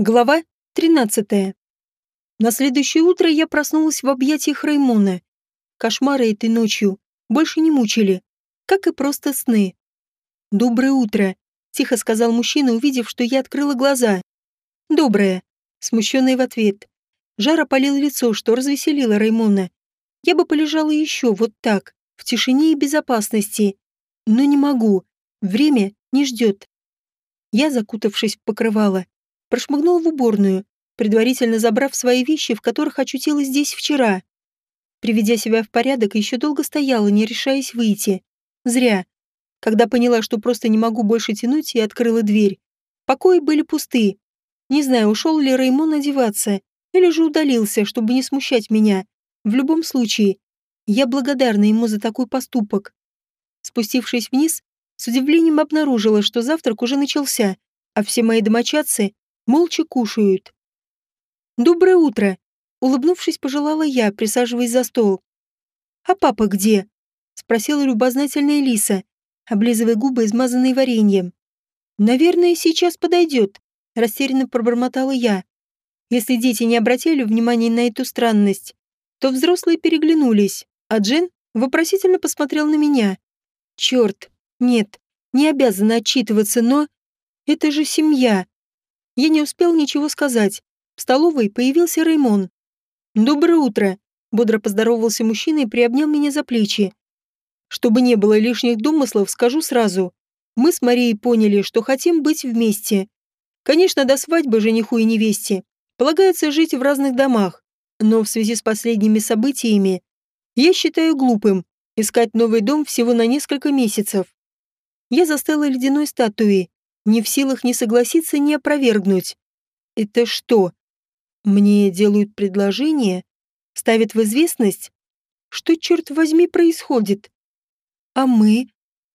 Глава 13. На следующее утро я проснулась в объятиях Раймона. Кошмары этой ночью больше не мучили, как и просто сны. «Доброе утро», — тихо сказал мужчина, увидев, что я открыла глаза. «Доброе», — смущенный в ответ. Жар опалил лицо, что развеселило Раймона. Я бы полежала еще вот так, в тишине и безопасности. Но не могу. Время не ждет. Я, закутавшись в покрывало, прошмыгнул в уборную, предварительно забрав свои вещи, в которых очутилась здесь вчера. Приведя себя в порядок, еще долго стояла, не решаясь выйти. Зря. Когда поняла, что просто не могу больше тянуть, и открыла дверь. Покои были пусты. Не знаю, ушел ли Реймон одеваться, или же удалился, чтобы не смущать меня. В любом случае, я благодарна ему за такой поступок. Спустившись вниз, с удивлением обнаружила, что завтрак уже начался, а все мои домочадцы молча кушают. «Доброе утро!» — улыбнувшись, пожелала я, присаживаясь за стол. «А папа где?» — спросила любознательная Лиса, облизывая губы, измазанные вареньем. «Наверное, сейчас подойдет», — растерянно пробормотала я. Если дети не обратили внимания на эту странность, то взрослые переглянулись, а Джен вопросительно посмотрел на меня. «Черт, нет, не обязана отчитываться, но... Это же семья. Я не успел ничего сказать. В столовой появился Раймон. «Доброе утро», — бодро поздоровался мужчина и приобнял меня за плечи. Чтобы не было лишних домыслов, скажу сразу. Мы с Марией поняли, что хотим быть вместе. Конечно, до свадьбы жениху и невесте полагается жить в разных домах, но в связи с последними событиями я считаю глупым искать новый дом всего на несколько месяцев. Я застыла ледяной статуей, не в силах ни согласиться, ни опровергнуть. Это что? Мне делают предложение? Ставят в известность? Что, черт возьми, происходит? А мы?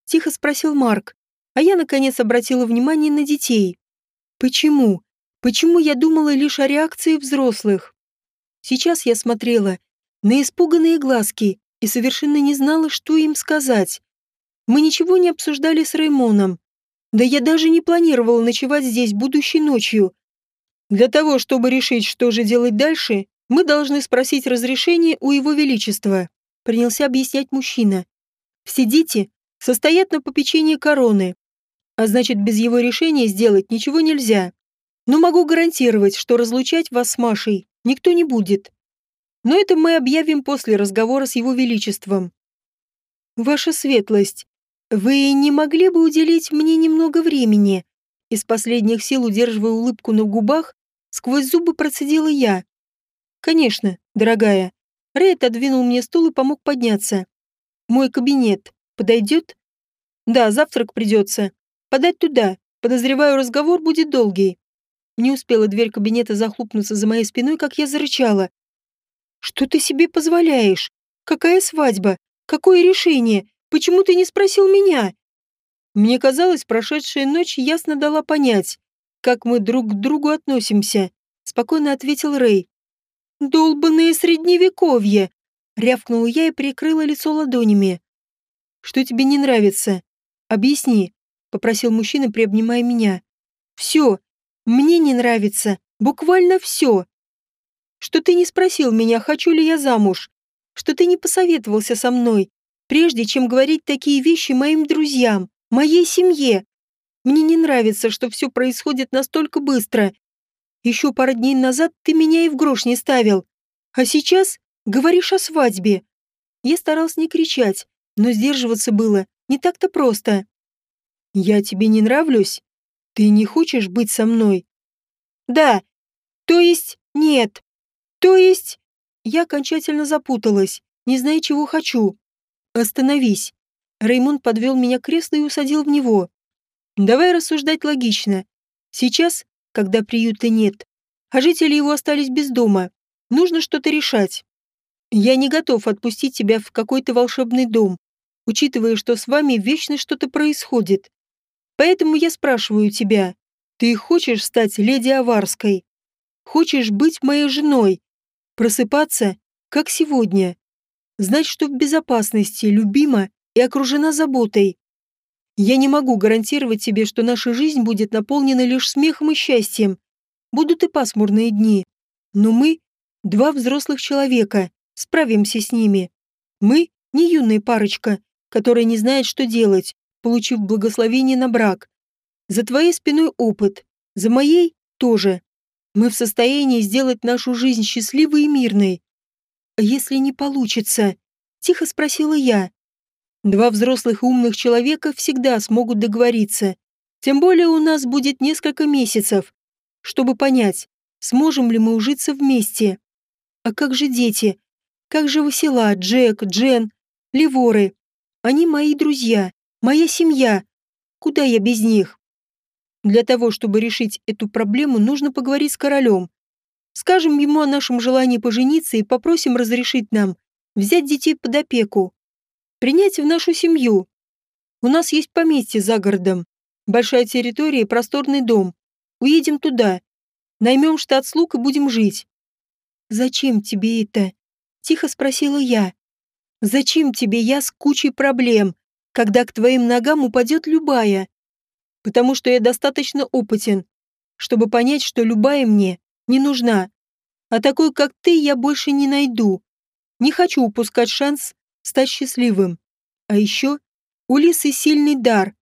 Тихо спросил Марк, а я, наконец, обратила внимание на детей. Почему? Почему я думала лишь о реакции взрослых? Сейчас я смотрела на испуганные глазки и совершенно не знала, что им сказать. Мы ничего не обсуждали с Раймоном. Да я даже не планировала ночевать здесь будущей ночью. Для того, чтобы решить, что же делать дальше, мы должны спросить разрешение у Его Величества», — принялся объяснять мужчина. «Все дети состоят на попечении короны, а значит, без его решения сделать ничего нельзя. Но могу гарантировать, что разлучать вас с Машей никто не будет. Но это мы объявим после разговора с Его Величеством. Ваша светлость, «Вы не могли бы уделить мне немного времени?» Из последних сил, удерживая улыбку на губах, сквозь зубы процедила я. «Конечно, дорогая». Рэй отодвинул мне стул и помог подняться. «Мой кабинет подойдет?» «Да, завтрак придется. Подать туда. Подозреваю, разговор будет долгий». Не успела дверь кабинета захлопнуться за моей спиной, как я зарычала. «Что ты себе позволяешь? Какая свадьба? Какое решение? Почему ты не спросил меня?» Мне казалось, прошедшая ночь ясно дала понять, как мы друг к другу относимся, спокойно ответил Рэй. «Долбанное средневековье!» — рявкнула я и прикрыла лицо ладонями. «Что тебе не нравится? Объясни», — попросил мужчина, приобнимая меня. «Все. Мне не нравится. Буквально все. Что ты не спросил меня, хочу ли я замуж. Что ты не посоветовался со мной прежде чем говорить такие вещи моим друзьям, моей семье. Мне не нравится, что все происходит настолько быстро. Еще пару дней назад ты меня и в грош не ставил. А сейчас говоришь о свадьбе. Я старался не кричать, но сдерживаться было не так-то просто. Я тебе не нравлюсь? Ты не хочешь быть со мной? Да. То есть нет. То есть... Я окончательно запуталась, не зная, чего хочу. «Остановись!» Реймонд подвел меня к креслу и усадил в него. «Давай рассуждать логично. Сейчас, когда приюта нет, а жители его остались без дома, нужно что-то решать. Я не готов отпустить тебя в какой-то волшебный дом, учитывая, что с вами вечно что-то происходит. Поэтому я спрашиваю тебя, ты хочешь стать леди Аварской? Хочешь быть моей женой? Просыпаться, как сегодня, знать, что в безопасности, любима и окружена заботой. Я не могу гарантировать тебе, что наша жизнь будет наполнена лишь смехом и счастьем, будут и пасмурные дни. Но мы — два взрослых человека, справимся с ними. Мы — не юная парочка, которая не знает, что делать, получив благословение на брак. За твоей спиной опыт, за моей — тоже. Мы в состоянии сделать нашу жизнь счастливой и мирной. Если не получится? Тихо спросила я. Два взрослых умных человека всегда смогут договориться. Тем более у нас будет несколько месяцев, чтобы понять, сможем ли мы ужиться вместе. А как же дети? Как же Васила, Джек, Джен, Ливоры? Они мои друзья, моя семья. Куда я без них? Для того, чтобы решить эту проблему, нужно поговорить с королем. Скажем ему о нашем желании пожениться и попросим разрешить нам взять детей под опеку. Принять в нашу семью. У нас есть поместье за городом. Большая территория и просторный дом. Уедем туда. Наймем штат слуг и будем жить. «Зачем тебе это?» – тихо спросила я. «Зачем тебе я с кучей проблем, когда к твоим ногам упадет любая?» «Потому что я достаточно опытен, чтобы понять, что любая мне не нужна. А такой, как ты, я больше не найду. Не хочу упускать шанс стать счастливым. А еще у Лисы сильный дар,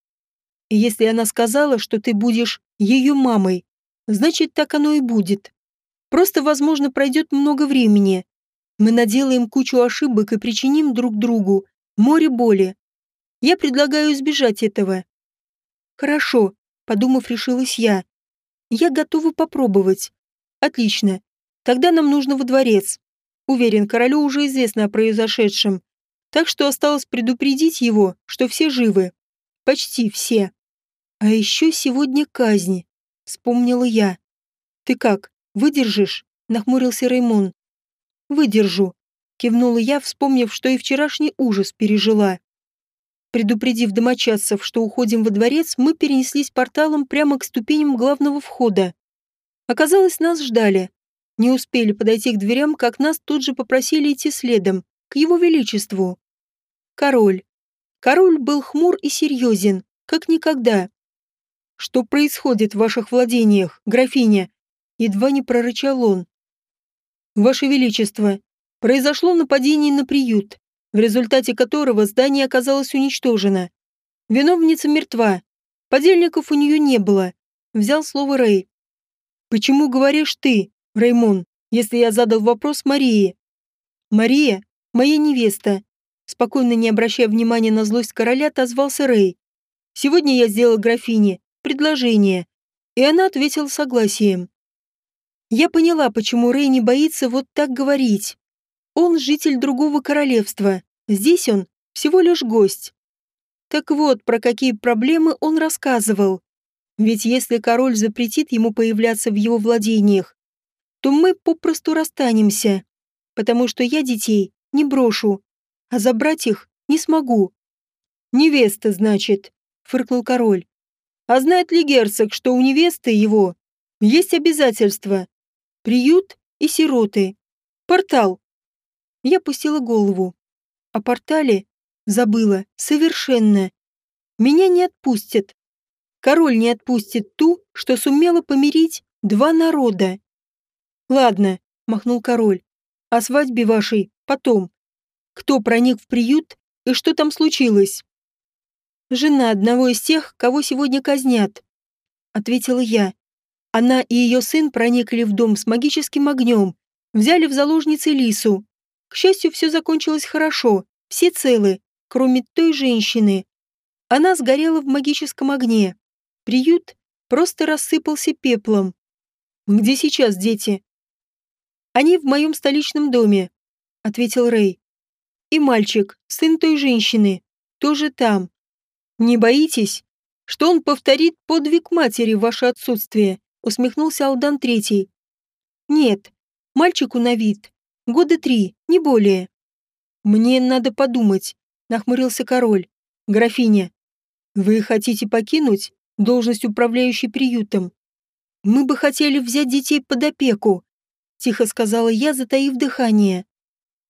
и если она сказала, что ты будешь ее мамой, значит, так оно и будет. Просто, возможно, пройдет много времени. Мы наделаем кучу ошибок и причиним друг другу море боли. Я предлагаю избежать этого. Хорошо, подумав, решилась я. Я готова попробовать. Отлично. Тогда нам нужно во дворец. Уверен, королю уже известно о произошедшем. Так что осталось предупредить его, что все живы. Почти все. А еще сегодня казнь, вспомнила я. Ты как, выдержишь? Нахмурился Раймон. Выдержу, кивнула я, вспомнив, что и вчерашний ужас пережила. Предупредив домочадцев, что уходим во дворец, мы перенеслись порталом прямо к ступеням главного входа. Оказалось, нас ждали. Не успели подойти к дверям, как нас тут же попросили идти следом, к его величеству. Король. Король был хмур и серьезен, как никогда. «Что происходит в ваших владениях, графиня?» Едва не прорычал он. «Ваше Величество, произошло нападение на приют, в результате которого здание оказалось уничтожено. Виновница мертва. Подельников у нее не было», — взял слово Рэй. «Почему говоришь ты, Раймон, если я задал вопрос Марии?» «Мария — моя невеста», — спокойно не обращая внимания на злость короля, отозвался Рэй. «Сегодня я сделал графине предложение, и она ответила согласием. Я поняла, почему Рэй не боится вот так говорить. Он житель другого королевства, здесь он всего лишь гость. Так вот, про какие проблемы он рассказывал. Ведь если король запретит ему появляться в его владениях, то мы попросту расстанемся, потому что я детей не брошу, а забрать их не смогу. «Невеста, значит», — фыркнул король. А знает ли герцог, что у невесты его есть обязательства? Приют и сироты. Портал. Я пустила голову. О портале забыла совершенно. Меня не отпустят. Король не отпустит ту, что сумела помирить два народа. Ладно, махнул король. О свадьбе вашей потом. Кто проник в приют и что там случилось? жена одного из тех, кого сегодня казнят», — ответила я. Она и ее сын проникли в дом с магическим огнем, взяли в заложницы Лису. К счастью, все закончилось хорошо, все целы, кроме той женщины. Она сгорела в магическом огне. Приют просто рассыпался пеплом. «Где сейчас дети?» «Они в моем столичном доме», — ответил Рэй. «И мальчик, сын той женщины, тоже там. «Не боитесь, что он повторит подвиг матери в ваше отсутствие?» усмехнулся Алдан Третий. «Нет, мальчику на вид. Года три, не более». «Мне надо подумать», — нахмурился король. «Графиня, вы хотите покинуть должность управляющей приютом? Мы бы хотели взять детей под опеку», — тихо сказала я, затаив дыхание.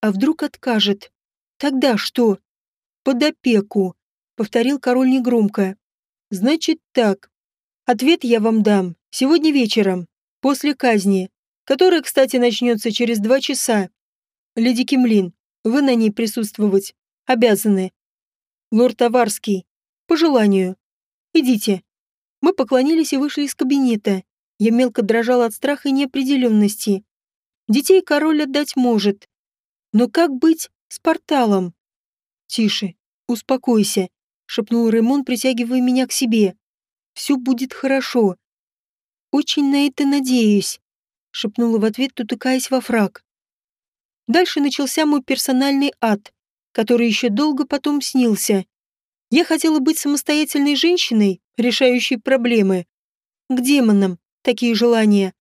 «А вдруг откажет? Тогда что?» «Под опеку», повторил король негромко. Значит так. Ответ я вам дам сегодня вечером. После казни, которая, кстати, начнется через два часа. Леди Кимлин, вы на ней присутствовать обязаны. Лорд Аварский, по желанию. Идите. Мы поклонились и вышли из кабинета. Я мелко дрожала от страха и неопределенности. Детей король отдать может. Но как быть с порталом? Тише, успокойся, шепнул Ремон, притягивая меня к себе. Все будет хорошо. Очень на это надеюсь, шепнула в ответ, утыкаясь во фраг. Дальше начался мой персональный ад, который еще долго потом снился. Я хотела быть самостоятельной женщиной, решающей проблемы. К демонам такие желания.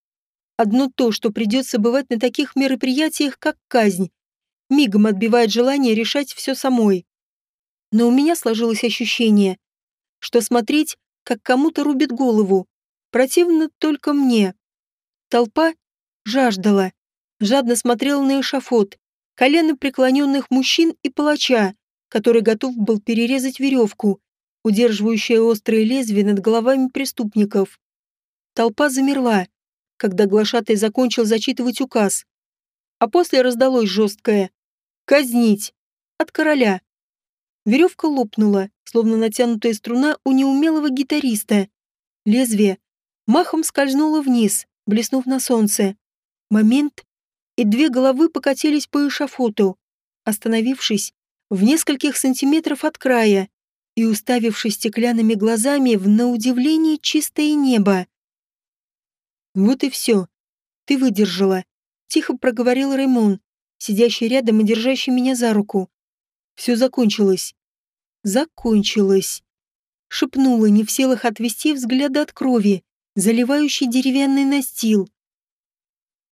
Одно то, что придется бывать на таких мероприятиях, как казнь, мигом отбивает желание решать все самой. Но у меня сложилось ощущение, что смотреть, как кому-то рубит голову, противно только мне. Толпа жаждала, жадно смотрела на эшафот, колено преклоненных мужчин и палача, который готов был перерезать веревку, удерживающую острые лезвия над головами преступников. Толпа замерла, когда глашатай закончил зачитывать указ. А после раздалось жесткое «Казнить!» от короля. Веревка лопнула, словно натянутая струна у неумелого гитариста. Лезвие махом скользнуло вниз, блеснув на солнце. Момент, и две головы покатились по эшафоту, остановившись в нескольких сантиметров от края и уставившись стеклянными глазами в на удивление чистое небо. «Вот и все. Ты выдержала», — тихо проговорил Раймон, сидящий рядом и держащий меня за руку. «Все закончилось». «Закончилось», — шепнула, не в силах отвести взгляда от крови, заливающей деревянный настил.